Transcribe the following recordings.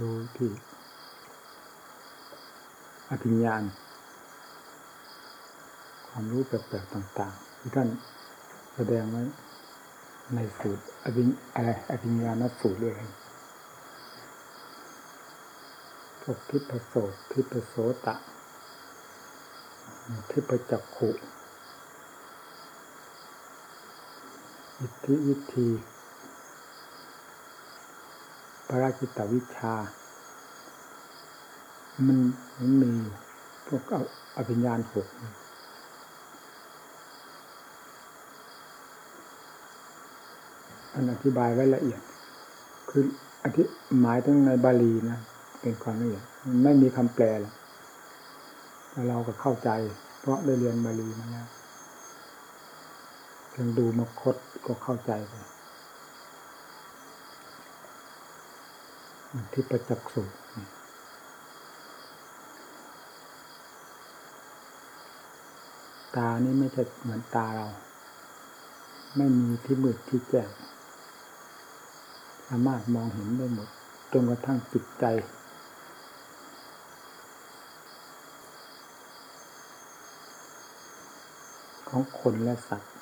ดูที่อภิญญาณ ความรู้แปลกๆต่าง ๆ ที่ท่านแสดงไว้ในสูตรอภิอะไรอภิญญาณสูตรเลยพวกทิพโสทิพโสตะทิพจักขุ อิทธิวิธี ปราชิตวิชา มันมันมีพวกอภิญญาณหกอันอธิบายไว้ละเอียด คืออธิหมายถึงในบาลีนะ เป็นความละเอียด ไม่มีคำแปลหรอกแต่เราก็เข้าใจ เพราะได้เรียนบาลีมาแล้วเพียงดูมาคดก็เข้าใจไป ที่ประจักษ์สุตานี่ไม่ใช่เหมือนตาเรา ไม่มีที่มืดที่แจ้งสามารถมองเห็นได้หมดจนกระทั่งจิตใจ ของคนและสัตว์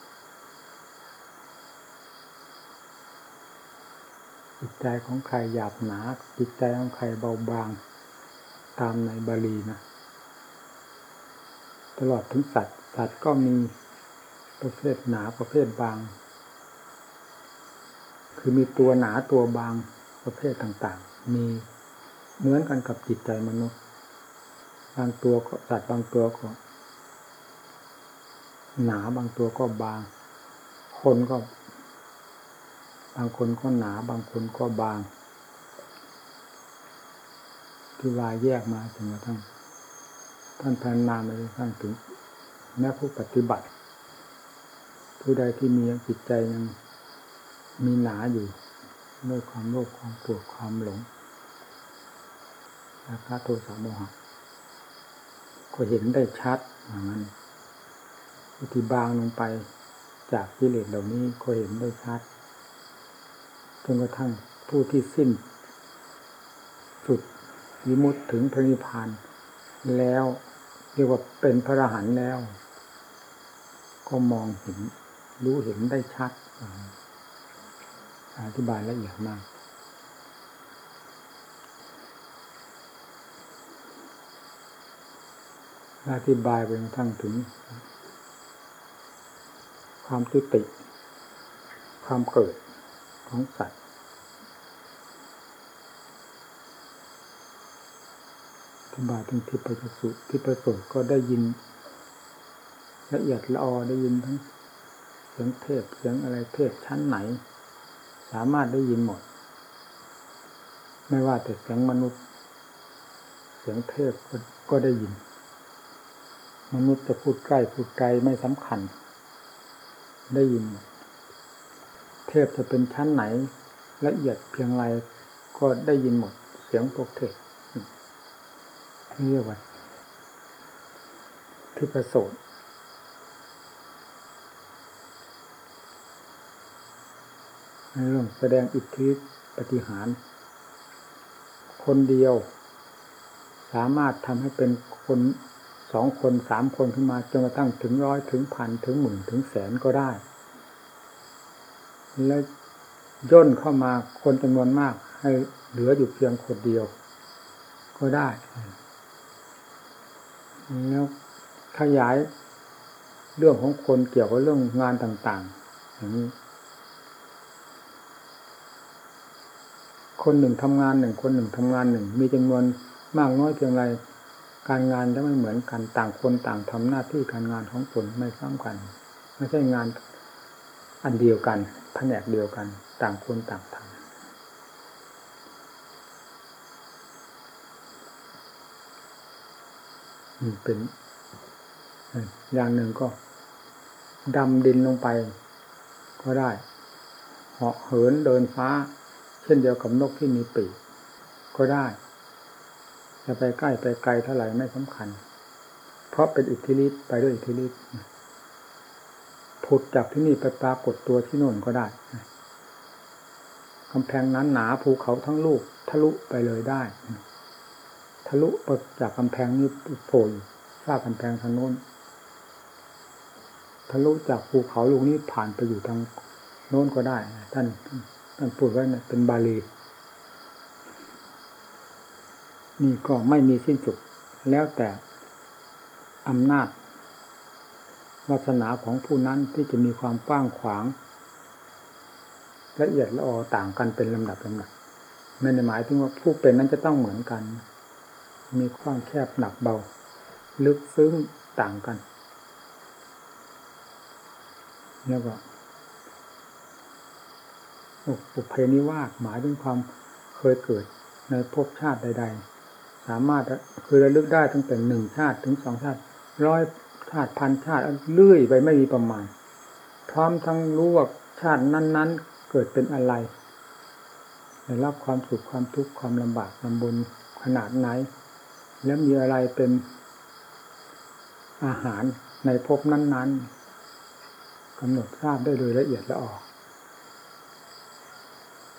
จิตใจของใครหยาบหนา จิตใจของใครเบาบาง ตามในบาลีนะ ตลอดถึงสัตว์ สัตว์ก็มีประเภทหนาประเภทบาง คือมีตัวหนาตัวบางประเภทต่างๆ มีเหมือนกันกับจิตใจมนุษย์ บางตัวก็สัตว์บางตัวก็หนาบางตัวก็บาง คนก็ บางคนก็หนาบางคนก็บางที่วายแยกมาจนกระทั่งท่านพันนามไปท่านถึงแม้ผู้ปฏิบัติ ผู้ใดที่มีจิตใจยังมีหนาอยู่ด้วยความโลภความปวดความหลงราคะโทสะโมหะก็เห็นได้ชัดอย่างนั้นที่บางลงไปจากกิเลสเหล่านี้ก็เห็นได้ชัด จนกระทั่งผู้ที่สิ้น สุดวิมุตถึงพระนิพพานแล้ว เรียกว่าเป็นพระอรหันต์แล้ว ก็มองเห็น รู้เห็นได้ชัด อธิบายละเอียดมาก อธิบายไปกระทั่งถึง ความตุติ ความเกิด ของสัตว์ ธรรมะทั้งทิพยสุทิพยสก็ได้ยินละเอียดละออได้ยินทั้งเสียงเทพเสียงอะไรเทพชั้นไหน สามารถได้ยินหมด ไม่ว่าแต่เสียงมนุษย์ เสียงเทพก็ได้ยิน มนุษย์จะพูดใกล้พูดไกลไม่สำคัญ ได้ยินหมด เทพจะเป็นชั้นไหน ละเอียดเพียงไรก็ได้ยินหมดเสียงพวกเทพเรียกว่าทิพโสดในเรื่องแสดงอิทธิปฏิหาร คนเดียว สามารถทำให้เป็นคนสองคนสามคนขึ้นมาจนกระทั่งถึงร้อยถึงพันถึงหมื่นถึงแสนก็ได้ แล้วย่นเข้ามาคนจำนวนมาก ให้เหลืออยู่เพียงคนเดียว ก็ได้แล้วขยายเรื่องของคนเกี่ยวกับเรื่องงานต่าง ๆ อย่างนี้ คนหนึ่งทำงานหนึ่งคนหนึ่งทำงานหนึ่ง มีจำนวนมากน้อยเพียงไรการงานจะไม่เหมือนกันต่างคนต่างทำหน้าที่การงานของตนไม่ซ้ำกัน ไม่ใช่งาน อันเดียวกันแผนกเดียวกันต่างคนต่างทำเป็นอย่างหนึ่งก็ดำดินลงไปก็ได้ เหาะเหินเดินฟ้า เช่นเดียวกับนกที่มีปีกก็ได้ จะไปใกล้ไปไกลเท่าไหร่ไม่สำคัญ เพราะเป็นอิทธิฤทธิ์ไปด้วยอิทธิฤทธิ์ ผุดจากที่นี่ไปปรากฏตัวที่โน่นก็ได้กำแพงนั้นหนาภูเขาทั้งลูกทะลุไปเลยได้ ทะลุจากกำแพงนี้โผล่ทราบกำแพงทางโน้น ทะลุจากภูเขาลูกนี้ผ่านไปอยู่ทางโน้นก็ได้ ท่านท่านพูดไว้เนี่ยเป็นบาลีนี่ก็ไม่มีสิ้นสุด แล้วแต่อำนาจ วาสนาของผู้นั้นที่จะมีความกว้างขวาง ละเอียดละออต่างกันเป็นลำดับลำดับไม่ได้หมายถึงว่าผู้เป็นนั้นจะต้องเหมือนกัน มีความแคบหนักเบา ลึกซึ้งต่างกัน แล้วก็อุเพนิวาสหมายถึงความเคยเกิดในภพชาติใด ๆ สามารถคือระลึกได้ตั้งแต่หนึ่งชาติถึงสองชาติร้อย ชาติพันชาติเลื่อยไปไม่มีประมาณ พร้อมทั้งรู้ว่าชาตินั้น ๆ เกิดเป็นอะไรได้รับความสุขความทุกข์ความลำบากลำบนขนาดไหน แล้วมีอะไรเป็นอาหารในภพนั้น ๆกำหนดทราบได้โดยละเอียดละออก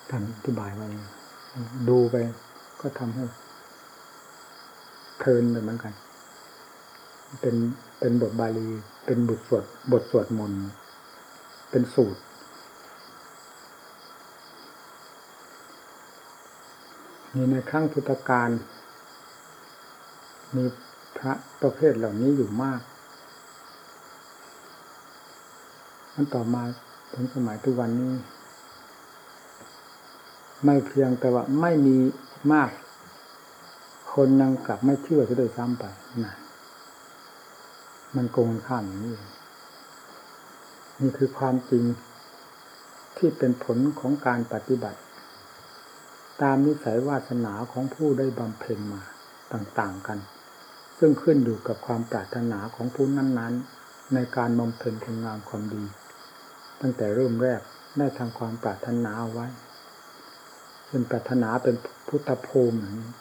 ท่านอธิบายไว้ ดูไป ก็ทำให้เพลินไปเหมือนกัน เป็นเป็นบทบาลี เป็นบทสวดบทสวดมนต์เป็นสูตร มีในครั้งพุทธกาลมีพระประเภทเหล่านี้อยู่มากมันต่อมาถึงสมัยทุกวันนี้ ไม่เพียงแต่ว่าไม่มีมาก คนยังกลับไม่เชื่อจะโดยซ้ำไปนะ มันโกงข้ามนี้นี่คือความจริงที่เป็นผลของการปฏิบัติ ตามนิสัยวาสนาของผู้ได้บำเพ็ญมาต่างๆกัน ซึ่งขึ้นอยู่กับความปรารถนาของผู้นั้น ๆ ในการบำเพ็ญคุณงามความดี ตั้งแต่เริ่มแรกได้ทำความปรารถนาเอาไว้เป็นปรารถนาเป็นพุทธภูมิอย่างนี้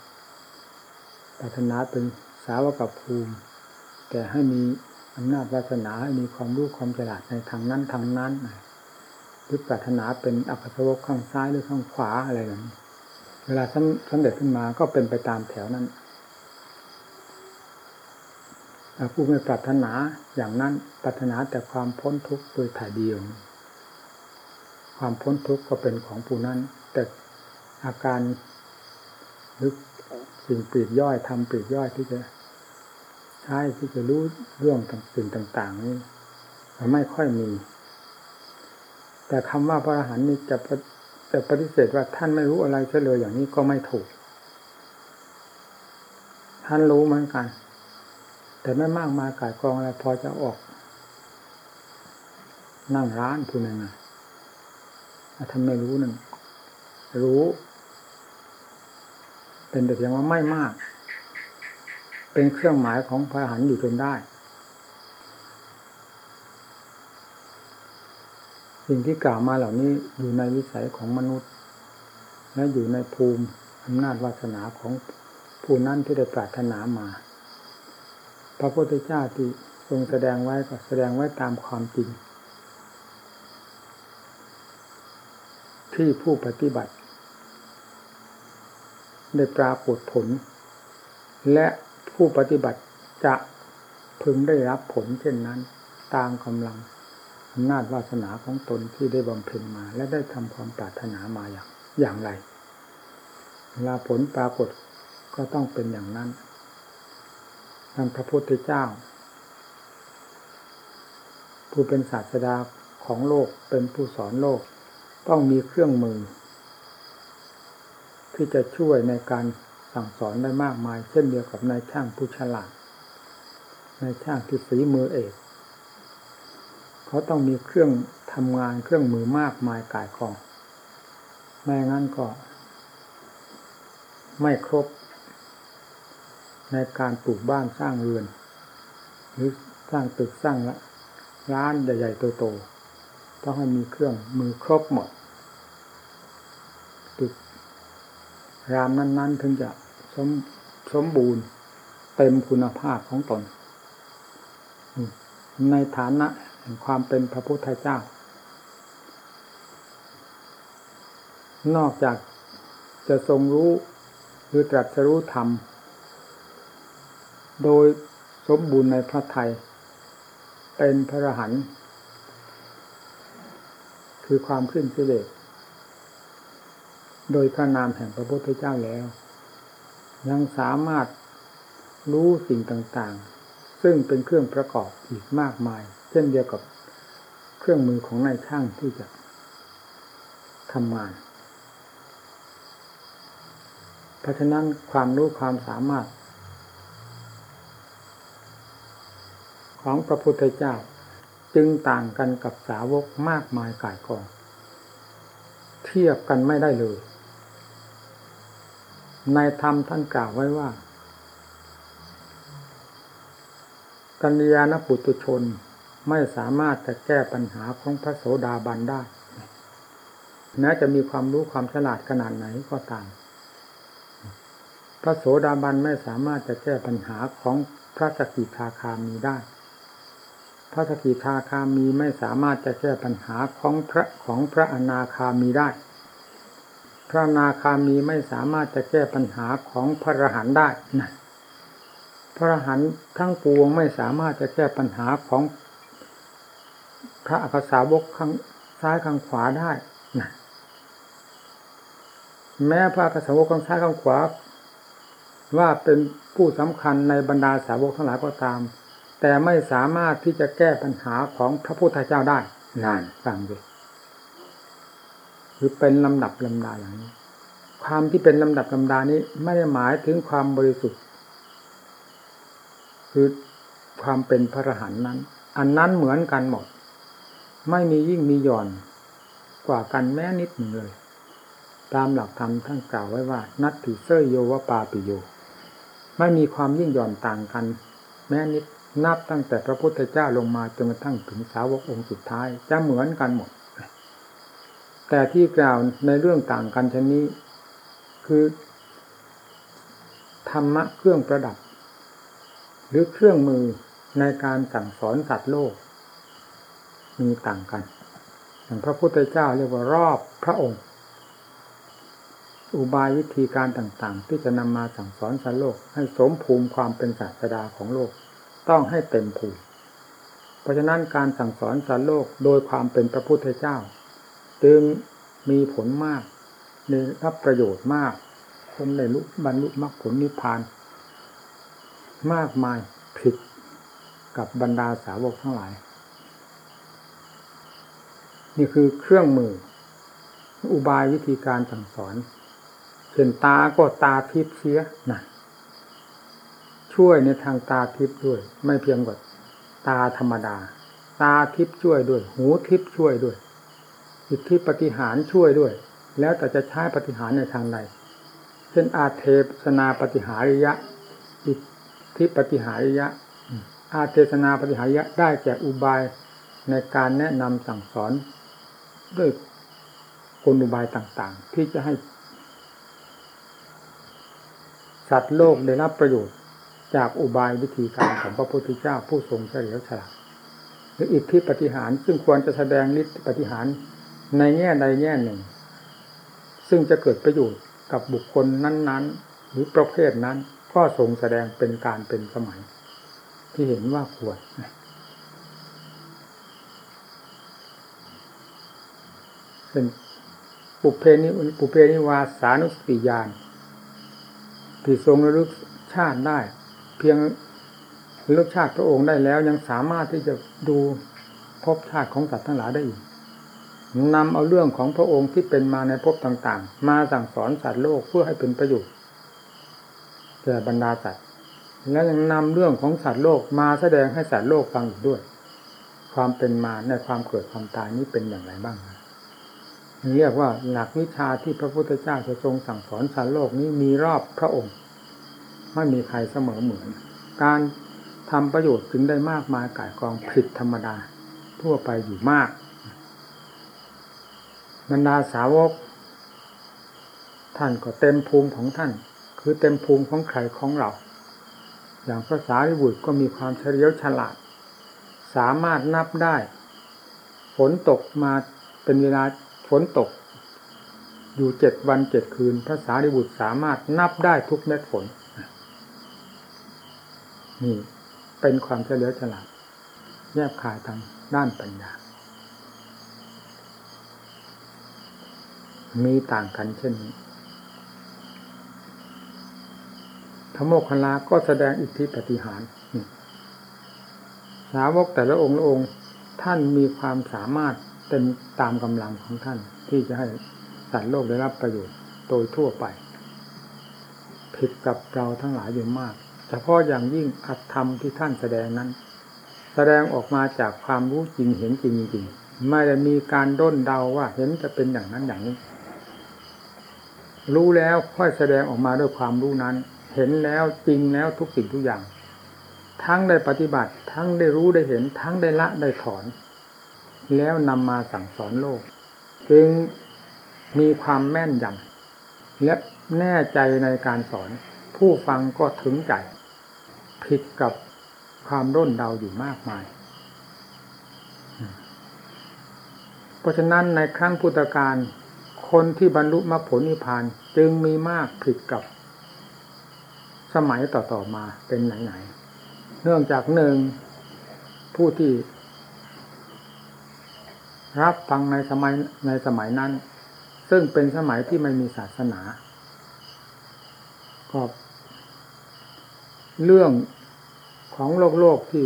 ปรารถนาเป็นสาวกภูมิ แต่ให้มีอำนาจวาสนาให้มีความรู้ความฉลาดในทางนั้นทางนั้นหรือปรารถนาเป็นอัปสวกข้างซ้ายหรือข้างขวาอะไรแบบนี้เวลาสำเร็จขึ้นมาก็เป็นไปตามแถวนั้นผู้ไม่ปรารถนาอย่างนั้นปรารถนาแต่ความพ้นทุกข์โดยถ่ายเดียว ความพ้นทุกข์ก็เป็นของผู้นั้น แต่อาการหรือสิ่งปลีกย่อยทำปลีกย่อยที่จะ ใช้ที่จะรู้เรื่องสิ่งต่าง ๆ นี้ไม่ค่อยมี แต่คำว่าพระอรหันต์นี้จะจะปฏิเสธว่าท่านไม่รู้อะไรเฉลยอย่างนี้ก็ไม่ถูก ท่านรู้เหมือนกัน แต่ไม่มากมายกายกองอะไรพอจะออก นั่งร้านผู้หนึ่งนะท่านไม่รู้นั่นรู้ เป็นแต่เพียงว่าไม่มาก เป็นเครื่องหมายของพระหันอยู่จนได้สิ่งที่กล่าวมาเหล่านี้อยู่ในวิสัยของมนุษย์ และอยู่ในภูมิอำนาจวาสนาของผู้นั้นที่ได้ปรารถนามา พระพุทธเจ้าที่ทรงแสดงไว้ก็แสดงไว้ตามความจริง ที่ผู้ปฏิบัติ ได้ปรากฏผล และ ผู้ปฏิบัติจะพึงได้รับผลเช่นนั้น ตามกำลังอำนาจวาสนาของตนที่ได้บำเพ็ญมา และได้ทำความปรารถนามาอย่างอย่างไร เวลาผลปรากฏก็ต้องเป็นอย่างนั้นท่านพระพุทธเจ้า ผู้เป็นศาสดาของโลกเป็นผู้สอนโลก ต้องมีเครื่องมือ ที่จะช่วยในการ สั่งสอนได้มากมาย เช่นเดียวกับนายช่างผู้ฉลาดนายช่างที่ฝีมือเอกเขาต้องมีเครื่องทำงานเครื่องมือมากมายกายกองไม่งั้นก็ ไม่ครบ ในการปลูกบ้านสร้างเรือน หรือสร้างตึกสร้างร้านใหญ่ๆโตๆต้องให้มีเครื่องมือครบหมดตึกรามนั้น ๆ ถึงจะ สมสมบูรณ์เต็มคุณภาพของตน ในฐานะแห่งความเป็นพระพุทธเจ้า นอกจากจะทรงรู้หรือตรัสรู้ธรรม โดยสมบูรณ์ในพระไทย เป็นพระหันคือความขึ้นสิเลสโดยพระนามแห่งพระพุทธเจ้าแล้ว ยังสามารถรู้สิ่งต่างๆ ซึ่งเป็นเครื่องประกอบอีกมากมาย เช่นเดียวกับเครื่องมือของนายช่างที่จะทำงาน เพราะฉะนั้นความรู้ความสามารถ ของพระพุทธเจ้าจึงต่างกันกับสาวกมากมายกายกอง เทียบกันไม่ได้เลย ในธรรมท่านกล่าวไว้ว่า กัญญาณปุตุชนไม่สามารถจะแก้ปัญหาของพระโสดาบันได้แม้จะมีความรู้ความฉลาดขนาดไหนก็ตาม พระโสดาบันไม่สามารถจะแก้ปัญหาของพระสกิทาคามีได้ พระสกิทาคามีไม่สามารถจะแก้ปัญหาของพระของพระอนาคามีได้ พระนาคามีไม่สามารถจะแก้ปัญหาของพระรหันได้นะพระรหันทั้งปวงไม่สามารถจะแก้ปัญหาของพระอักษาวกข้างซ้ายข้างขวาได้นะแม้พระกสาวกข้างซ้ายข้างขวา ว่าเป็นผู้สำคัญในบรรดาสาวกทั้งหลายก็ตาม แต่ไม่สามารถที่จะแก้ปัญหาของพระพุทธเจ้าได้นานฟังดู คือเป็นลำดับลำดาอย่างนี้ ความที่เป็นลำดับลำดานี้ไม่ได้หมายถึงความบริสุทธิ์ คือความเป็นพระอรหันต์นั้น อันนั้นเหมือนกันหมด ไม่มียิ่งมีหย่อนกว่ากันแม้นิดหนึ่งเลย ตามหลักธรรมท่านกล่าวไว้ว่า นัตถิเซยโยวปาปิโย ไม่มีความยิ่งหย่อนต่างกัน แม้นิดนับตั้งแต่พระพุทธเจ้าลงมาจนกระทั่งถึงสาวกองค์สุดท้าย จะเหมือนกันหมด แต่ที่กล่าวในเรื่องต่างกันชนี้ คือ ธรรมะเครื่องประดับ หรือเครื่องมือในการสั่งสอนสัตว์โลก มีต่างกัน อย่างพระพุทธเจ้าเรียกว่ารอบพระองค์ อุบายวิธีการต่างๆ ที่จะนำมาสั่งสอนสัตว์โลก ให้สมภูมิความเป็นศาสดาของโลกต้องให้เต็มภูมิ เพราะฉะนั้นการสั่งสอนสัตว์โลกโดยความเป็นพระพุทธเจ้า จึงมีผลมากได้รับประโยชน์มากคนได้รู้บรรลุมรรคผลนิพพาน มากมายผิดกับบรรดาสาวกทั้งหลาย นี่คือเครื่องมือ อุบายวิธีการสั่งสอนเช่นตาก็ตาทิพย์เสียนะช่วยในทางตาทิพย์ด้วย ไม่เพียงกับตาธรรมดา ตาทิพย์ช่วยด้วย หูทิพย์ช่วยด้วย อิทธิปฏิหารช่วยด้วย แล้วแต่จะใช้ปฏิหารในทางใดเช่นอาเทศนาปฏิหาริยะอิทธิปฏิหาริยะ อาเทศนาปฏิหาริยะได้แก่อุบายในการแนะนำสั่งสอน ด้วยกลอุบายต่างๆ ที่จะให้ สัตว์โลกได้รับประโยชน์จากอุบายวิธีการของพระพุทธเจ้าผู้ทรงเฉลียวฉลาดหรืออิทธิปฏิหารซึ่งควรจะแสดงฤทธิปฏิหาร ในแง่ใดแง่หนึ่ง ซึ่งจะเกิดประโยชน์กับบุคคลนั้น ๆ หรือประเภทนั้น ก็ทรงแสดงเป็นการเป็นสมัย ที่เห็นว่าควรเป็นปุเพนิปุเพนิวาสานุสติยานที่ทรงระลึกชาติได้ เพียงระลึกชาติพระองค์ได้แล้วยังสามารถที่จะดูพบชาติของสัตว์ทั้งหลายได้อีก นำเอาเรื่องของพระองค์ที่เป็นมาในภพต่าง ๆ มาสั่งสอนสัตว์โลกเพื่อให้เป็นประโยชน์แก่บรรดาสัตว์และยังนำเรื่องของสัตว์โลกมาแสดงให้สัตว์โลกฟังอีกด้วย ความเป็นมาในความเกิดความตายนี้เป็นอย่างไรบ้างเรียกว่าหลักวิชาที่พระพุทธเจ้าจะทรงสั่งสอนสารโลกนี้มีรอบพระองค์ไม่มีใครเสมอเหมือน การทำประโยชน์จึงได้มากมายกายกองผิดธรรมดา ทั่วไปอยู่มาก บรรดาสาวก ท่านก็เต็มภูมิของท่าน คือเต็มภูมิของใครของเรา อย่างภาษาริบุตรก็มีความเฉลียวฉลาด สามารถนับได้ ฝนตกมาเป็นเวลาฝนตก อยู่เจ็ดวันเจ็ดคืนพระสารีบุตรสามารถนับได้ทุกเม็ดฝนนี่เป็นความเฉลียวฉลาด แยบคายทางด้านปัญญา มีต่างกันเช่นนี้ธรรมโมคลาก็แสดงอิทธิปฏิหาร สาวกแต่ละองค์ละองค์ท่านมีความสามารถเป็นตามกำลังของท่าน ที่จะให้สัตว์โลกได้รับประโยชน์โดยทั่วไป ผิดกับเราทั้งหลายอยู่มาก เฉพาะอย่างยิ่งอัตธรรมที่ท่านแสดงนั้น แสดงออกมาจากความรู้จริงเห็นจริงจริงไม่ได้มีการด้นเดาว่าเห็นจะเป็นอย่างนั้นอย่างนี้ รู้แล้วค่อยแสดงออกมาด้วยความรู้นั้น เห็นแล้วจริงแล้วทุกสิ่งทุกอย่าง ทั้งได้ปฏิบัติ ทั้งได้รู้ได้เห็น ทั้งได้ละได้ถอน แล้วนำมาสั่งสอนโลก จึงมีความแม่นยำและแน่ใจในการสอน ผู้ฟังก็ถึงใจ ผิดกับความร่นเดาอยู่มากมาย เพราะฉะนั้นในครั้งพุทธกาล คนที่บรรลุมรรคผลนิพพานจึงมีมากผิดกับ สมัยต่อๆมาเป็นไหนๆเนื่องจากหนึ่งผู้ที่ รับฟังในสมัยในสมัยนั้น ซึ่งเป็นสมัยที่ไม่มีศาสนาก็เรื่องของโลกโลกที่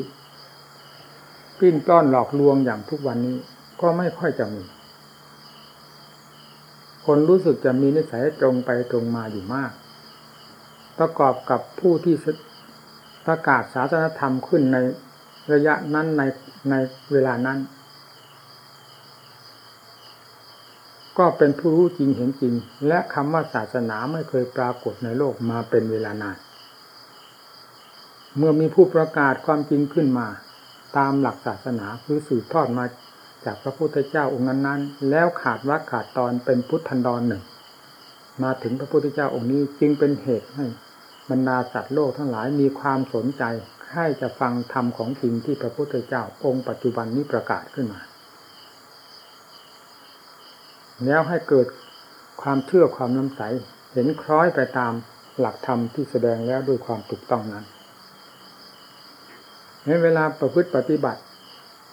ปิ้นต้อนหลอกลวงอย่างทุกวันนี้ ก็ไม่ค่อยจะมี คนรู้สึกจะมีนิสัยตรงไปตรงมาอยู่มาก ประกอบกับผู้ที่ประกาศศาสนธรรมขึ้นในระยะนั้นในในเวลานั้น ก็เป็นผู้รู้จริงเห็นจริง และคำว่าศาสนาไม่เคยปรากฏในโลกมาเป็นเวลานาน เมื่อมีผู้ประกาศความจริงขึ้นมา ตามหลักศาสนาคือสืบทอดมา จากพระพุทธเจ้าองค์นั้นๆ แล้วขาดวักขาดตอนเป็นพุทธันดรหนึ่ง มาถึงพระพุทธเจ้าองค์นี้จึงเป็นเหตุให้บรรดาสัตว์โลกทั้งหลายมีความสนใจให้จะฟังธรรมของจริงที่พระพุทธเจ้าองค์ปัจจุบันนี้ประกาศขึ้นมา แล้วให้เกิดความเชื่อความน้ำใส เห็นคล้อยไปตามหลักธรรมที่แสดงแล้วด้วยความถูกต้องนั้นในเวลาประพฤติปฏิบัติ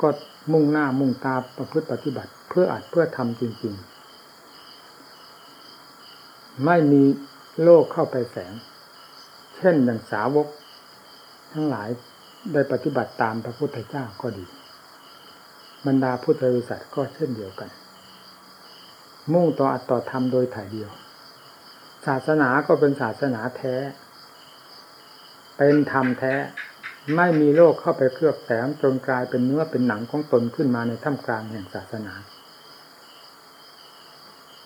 ก็ มุ่งหน้ามุ่งตาประพฤติปฏิบัติ เพื่ออัดเพื่อทำจริง ๆ ไม่มีโลกเข้าไปแฝงเช่นอย่างสาวก ทั้งหลายได้ปฏิบัติตามพระพุทธเจ้าก็ดี บรรดาพุทธบริษัทก็เช่นเดียวกัน มุ่งต่ออัตต่อธรรมโดยถ่ายเดียว ศาสนาก็เป็นศาสนาแท้ เป็นธรรมแท้ ไม่มีโลกเข้าไปเคลือบแฝงจนกลายเป็นเนื้อเป็นหนังของตนขึ้นมาในท่ามกลางแห่งศาสนา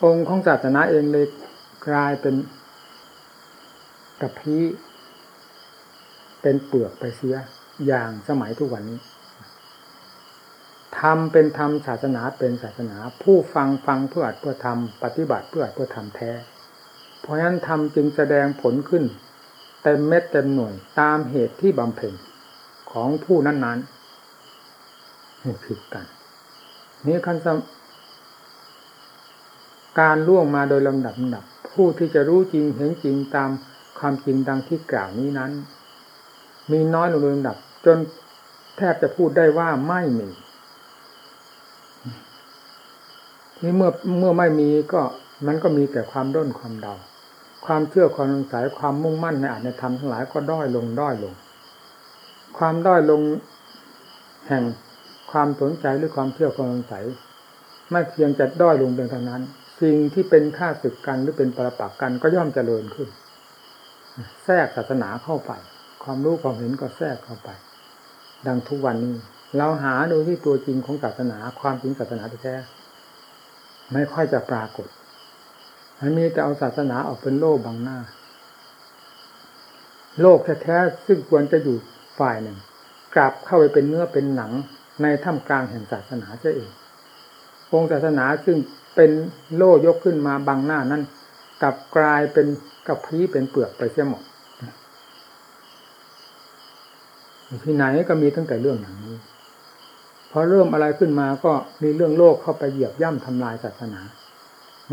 องค์ของศาสนาเองเลยกลายเป็นกระพี้เป็นเปลือกไปเสียอย่างสมัยทุกวันนี้ธรรมเป็นธรรมศาสนาเป็นศาสนา ผู้ฟังฟังเพื่ออัดเพื่อทำปฏิบัติเพื่ออัดเพื่อทำแท้ เพราะฉะนั้นธรรมจึงแสดงผลขึ้นเต็มเม็ดเต็มหน่วยตามเหตุที่บำเพ็ญ ของผู้นั้นๆนี่ผิดกัน นี้คันการล่วงมาโดยลำดับลำดับ ผู้ที่จะรู้จริงเห็นจริงตามความจริงดังที่กล่าวนี้นั้น มีน้อยลงโดยลำดับ จนแทบจะพูดได้ว่าไม่มีนี่เมื่อเมื่อไม่มีก็มันก็มีแต่ความด้นความเดา ความเชื่อความสงสัยความมุ่งมั่นในอาจในธรรมทั้งหลายก็ด้อยลงด้อยลง ความด้อยลงแห่งความสนใจหรือความเชื่อความสงสัยไม่เพียงจะด้อยลงเพียงเท่านั้น สิ่งที่เป็นค่าศึกกันหรือเป็นปรปักกันก็ย่อมเจริญขึ้น แทรกศาสนาเข้าไป ความรู้ความเห็นก็แทรกเข้าไป ดังทุกวันนี้ เราหาดูที่ตัวจริงของศาสนา ความจริงศาสนาแท้ไม่ค่อยจะปรากฏมันมีแต่เอาศาสนาออกเป็นโลกบังหน้า โลกแท้ๆซึ่งควรจะอยู่ ฝ่ายหนึ่ง กลับเข้าไปเป็นเนื้อเป็นหนังในท่ามกลางแห่งศาสนาเสียเององค์ศาสนาซึ่งเป็นโล่ยกขึ้นมาบังหน้านั้นกลับกลายเป็นกระพี้เป็นเปลือกไปเสียหมดที่ไหนก็มีตั้งแต่เรื่องอย่างนี้พอเริ่มอะไรขึ้นมาก็มีเรื่องโลกเข้าไปเหยียบย่ำทำลายศาสนา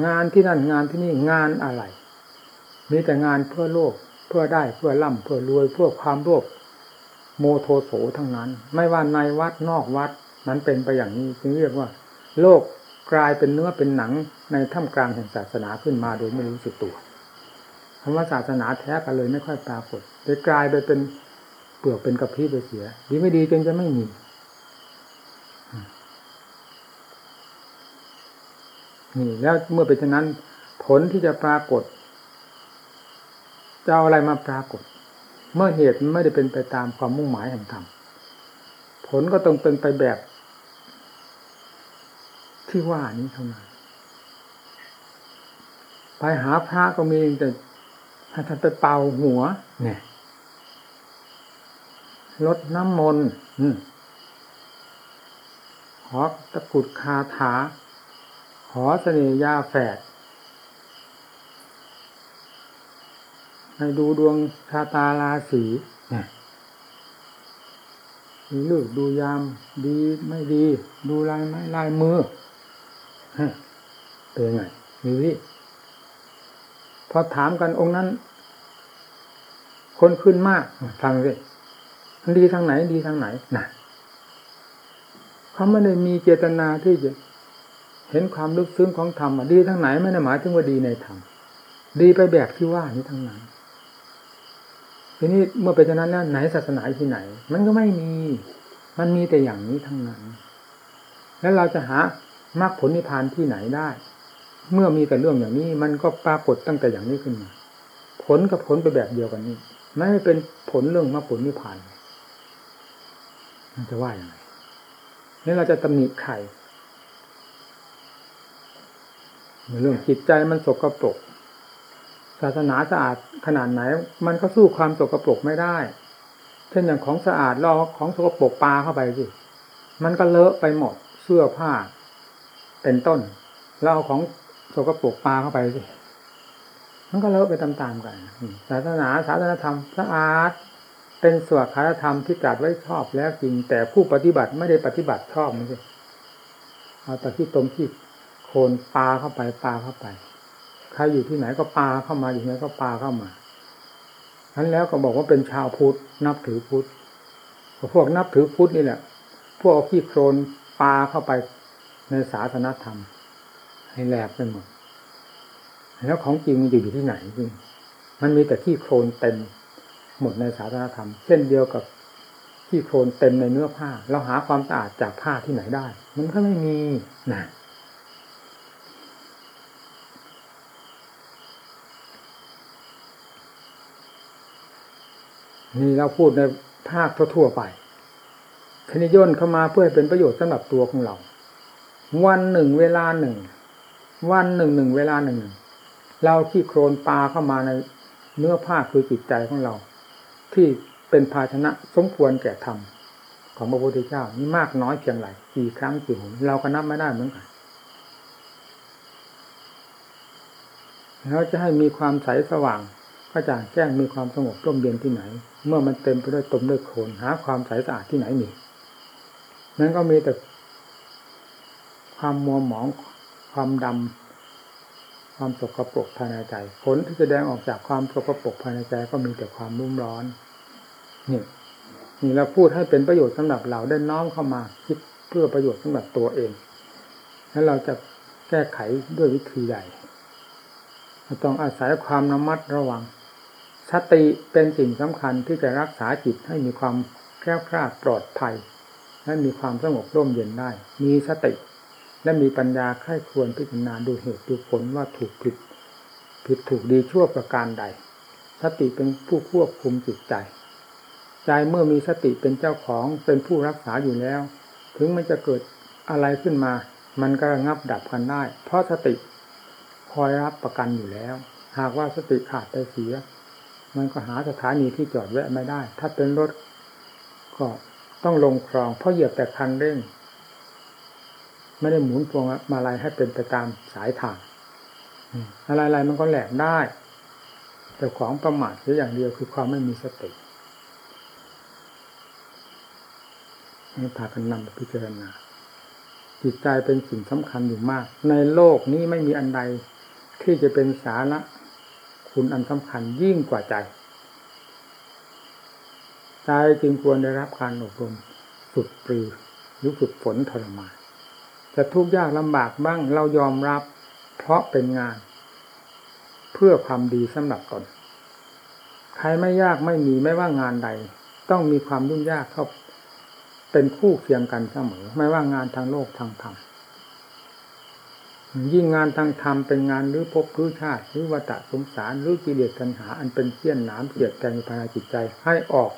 งานที่นั่นงานที่นี่งานอะไร มีแต่งานเพื่อโลก เพื่อได้เพื่อร่ำเพื่อรวยเพื่อความโลภ โมโทโสทั้งนั้น ไม่ว่าในวัดนอกวัดนั้นเป็นไปอย่างนี้จึงเรียกว่า โลกกลายเป็นเนื้อเป็นหนังในท่ามกลางแห่งศาสนาขึ้นมาโดยไม่รู้สึกตัวคำว่าศาสนาแท้กันเลยไม่ค่อยปรากฏเลยกลายไปเป็นเปลือกเป็นกระพี้ไปเสีย ดีไม่ดีจนจะไม่มีนี่แล้วเมื่อเป็นเช่นนั้น ผลที่จะปรากฏจะเอาอะไรมาปรากฏ เมื่อเหตุไม่ได้เป็นไปตามความมุ่งหมายแห่งธรรมผลก็ต้องเป็นไปแบบ ที่ว่านี้เท่านั้นไปหาพระก็มีแต่ให้ท่านไปเป่าหัว เนี่ยลดน้ำมนต์ขอตะกุดคาถา ขอเสน่ยาแฝด ให้ดูดวงชาตาราศีเนี่ยเลือกดูยามดีไม่ดี ดูลายไม้ลายมือเป็นไงดูสิพอถามกันองค์นั้น คนขึ้นมากฟังสิมันดีทางไหน ดีทางไหนนะเขาไม่ได้มีเจตนาที่จะเห็นความลึกซึ้งของธรรมดีทางไหนไม่ได้หมายถึงว่าดีในธรรมดีไปแบบที่ว่านี้ทั้งนั้น ทีนี้เมื่อเป็นฉะนั้นแล้วไหนศาสนาที่ไหน มันก็ไม่มี มันมีแต่อย่างนี้ทั้งนั้น แล้วเราจะหามรรคผลนิพพานที่ไหนได้ เมื่อมีแต่เรื่องอย่างนี้ มันก็ปรากฏตั้งแต่อย่างนี้ขึ้นมา ผลกับผลไปแบบเดียวกันนี้ไม่เป็นผลเรื่องมรรคผลนิพพานมันจะว่าอย่างไรนี่เราจะตำหนิใครเรื่องจิตใจมันสกปรกศาสนาสะอาด ขนาดไหน มันก็สู้ความสกปรกไม่ได้ เช่นอย่างของสะอาดเราของสกปรกปลาเข้าไปสิมันก็เลอะไปหมดเสื้อผ้า เป็นต้นเราเอาของสกปรกปลาเข้าไปสิมันก็เลอะไปตามๆกันศาสนาศาสนธรรมสะอาดเป็นสวดคารธรรมที่จัดไว้ชอบแล้วจริง แต่ผู้ปฏิบัติไม่ได้ปฏิบัติชอบนี่สิเอาแต่ที่ตมที่โคนปลาเข้าไปปลาเข้าไป ครอยู่ที่ไหนก็ปาเข้ามาอยู่ไหนก็ปาเข้ามานั้นแล้วก็บอกว่าเป็นชาวพุทธนับถือพุทธพวกนับถือพุทธนี่แหละพวกขี้โครนปาเข้าไปในศาสนธรรม ให้แหลกไปหมดแล้วของจริงมันอยู่ที่ไหนจริงมันมีแต่ขี้โครนเต็มหมดในศาสนธรรม เช่นเดียวกับขี้โครนเต็มในเนื้อผ้า เราหาความสะอาดจากผ้าที่ไหนได้ มันก็ไม่มีนะ นี่เราพูดในภาคทั่วไปคณิย่นเข้ามาเพื่อเป็นประโยชน์สำหรับตัวของเรา วันหนึ่งเวลาหนึ่ง วันหนึ่งหนึ่งเวลาหนึ่ง เราที่โครนปลาเข้ามาในเนื้อผ้าคือจิตใจของเรา ที่เป็นภาชนะสมควรแก่ธรรมของพระพุทธเจ้านี่มากน้อยเพียงไรกี่ครั้งกี่หนเราก็นับไม่ได้เหมือนกันเราจะให้มีความใสสว่าง ก็จะแจ้งมีความสงบร่มเย็นที่ไหน เมื่อมันเต็มไปด้วยตมด้วยโคลนหาความใสสะอาดที่ไหนมีนั้นก็มีแต่ความมัวหมองความดำความสกปรกภายในใจ ผลที่แสดงออกจากความสกปรกภายในใจก็มีแต่ความรุ่มร้อนนี่นี่เราพูดให้เป็นประโยชน์สำหรับเราได้น้อมเข้ามาคิดเพื่อประโยชน์สำหรับตัวเองแล้วเราจะแก้ไขด้วยวิธีใดต้องอาศัยความระมัดระวัง สติเป็นสิ่งสำคัญที่จะรักษาจิตให้มีความแคล้วคลาดปลอดภัย และมีความสงบร่มเย็นได้ มีสติ และมีปัญญาไข้ควรพิจารณาดูเหตุดูผลว่าถูกผิด ผิดถูกดีชั่วประการใด สติเป็นผู้ควบคุมจิตใจ ใจเมื่อมีสติเป็นเจ้าของเป็นผู้รักษาอยู่แล้ว ถึงมันจะเกิดอะไรขึ้นมา มันก็ระงับดับกันได้ เพราะสติคอยรับประกันอยู่แล้ว หากว่าสติขาดไปเสีย มันก็หาสถานีที่จอดแวะไม่ได้ ถ้าเป็นรถก็ต้องลงคลอง เพราะเหยียบแต่คันเร่ง ไม่ได้หมุนพวงมาลัยให้เป็นไปตามสายทางอะไรๆมันก็แหลกได้ แต่ของประมาทเสียอย่างเดียวคือความไม่มีสตินี่พากันนำไปพิจารณาจิตใจเป็นสิ่งสำคัญอยู่มาก ในโลกนี้ไม่มีอันใดที่จะเป็นสาระ คุณอันสำคัญยิ่งกว่าใจ ใจจึงควรได้รับการอบรมฝึกปรือหรือฝึกฝนทรมานจะทุกข์ยากลำบากบ้างเรายอมรับ เพราะเป็นงาน เพื่อความดีสำหรับตน ใครไม่ยากไม่มีไม่ว่างานใด ต้องมีความยุ่งยากเข้าเป็นคู่เคียงกันเสมอ ไม่ว่างานทางโลกทางธรรม ยิ่งงานทางธรรมเป็นงานหรือภพหรือชาติหรือวัฏสงสารหรือกิเลสตัณหา อันเป็นเสี้ยนหนามเสียดแทงภายในจิตใจให้ออก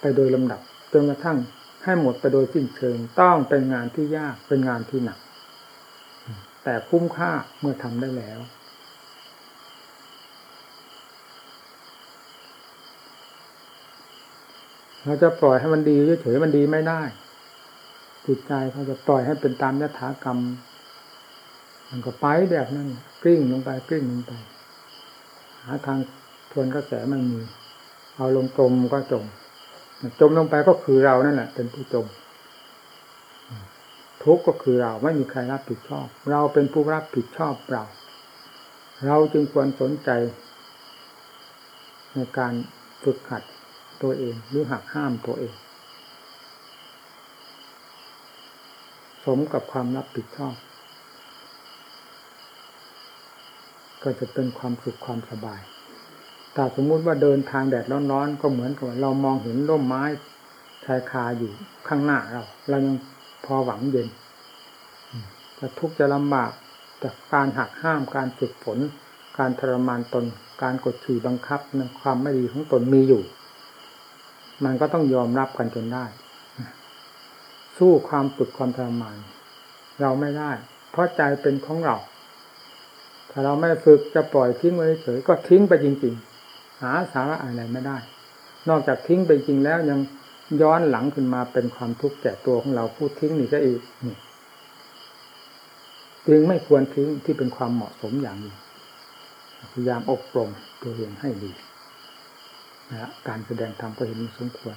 ไปโดยลำดับจนกระทั่งให้หมดไปโดยสิ้นเชิงต้องเป็นงานที่ยากเป็นงานที่หนัก แต่คุ้มค่าเมื่อทำได้แล้ว เราจะปล่อยให้มันดีเฉยๆมันดีไม่ได้ จิตใจเขาจะปล่อยให้เป็นตามยถากรรม มันก็ไปแบบนั้นกลิ้งลงไปกลิ้งลงไป หาทางทวนกระแสไม่มี เอาลงจมก็จมจมลงไปก็คือเรานั่นแหละเป็นผู้จม ทุกข์ก็คือเราไม่มีใครรับผิดชอบ เราเป็นผู้รับผิดชอบเรา เราจึงควรสนใจ ในการฝึกหัดตัวเองหรือหักห้ามตัวเอง สมกับความรับผิดชอบ ก็จะเป็นความสุขความสบายแต่สมมุติว่าเดินทางแดดร้อนๆก็เหมือนกับเรามองเห็นร่มไม้ชายคาอยู่ข้างหน้าเรา เรายังพอหวังเย็นจะทุกข์จะลำบากจากการหักห้ามการฝึกฝน การทรมานตน การกดขี่บังคับนะความไม่ดีของตนมีอยู่ มันก็ต้องยอมรับกันจนได้ สู้ความฝึกความทรมาน เราไม่ได้ เพราะใจเป็นของเรา ถ้าเราไม่ฝึกจะปล่อยทิ้งไว้เฉยก็ทิ้งไปจริง ๆ หาสาระอะไรไม่ได้ นอกจากทิ้งไปจริงแล้วยังย้อนหลังขึ้นมาเป็นความทุกข์แก่ตัวของเราพูดทิ้งนี่ซะอีกนี่จึงไม่ควรทิ้งที่เป็นความเหมาะสมอย่างนี้พยายามอบรมตัวเองให้ดีนะการแสดงธรรมก็เห็นสมควร